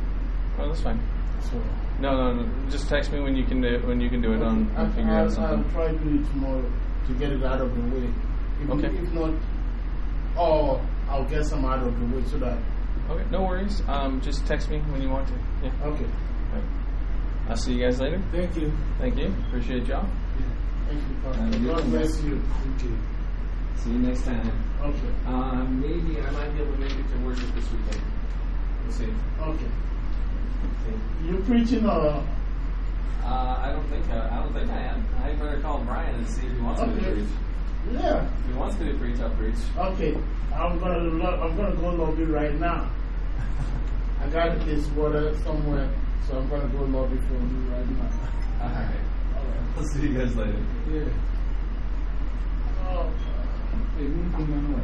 Oh, that's fine. So No, no, no. Just text me when you can do it, when you can do it on. I'll, I'll figure I'll, out something. I'll try to do it tomorrow to get it out of the way. If, Okay. if not, or I'll get some out of the way so that. Okay, no worries. Um, just text me when you want to. Yeah. Okay. Right. I'll see you guys later. Thank you. Thank you. Appreciate y'all. Yeah. Thank you, Pastor. God bless you. Thank you. See you next time. Okay. Uh, maybe I might be able to make it to worship this weekend. We'll see. Okay. You preaching or? Uh, I don't think I, I don't think I am. I better call Brian and see if he wants me to Okay. preach. Yeah. If he wants me to preach, I'll preach. Okay. I'm gonna lo- I'm gonna go lobby right now. I got this water somewhere, so I'm gonna go lobby for you right now. All right. All right. I'll see you guys later. Yeah. Oh, Hey, move to Manuel.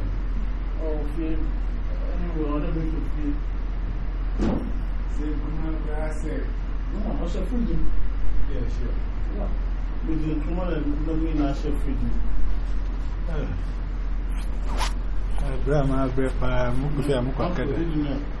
oh, feel. Anyway, I don't need to feel. Say, come on, I said. No, I'll feed you. Yeah, sure. Yeah. With the come on and let me not should feed you. Abraham, Abraham, Mukufi, I'm Mukakada. feeding you.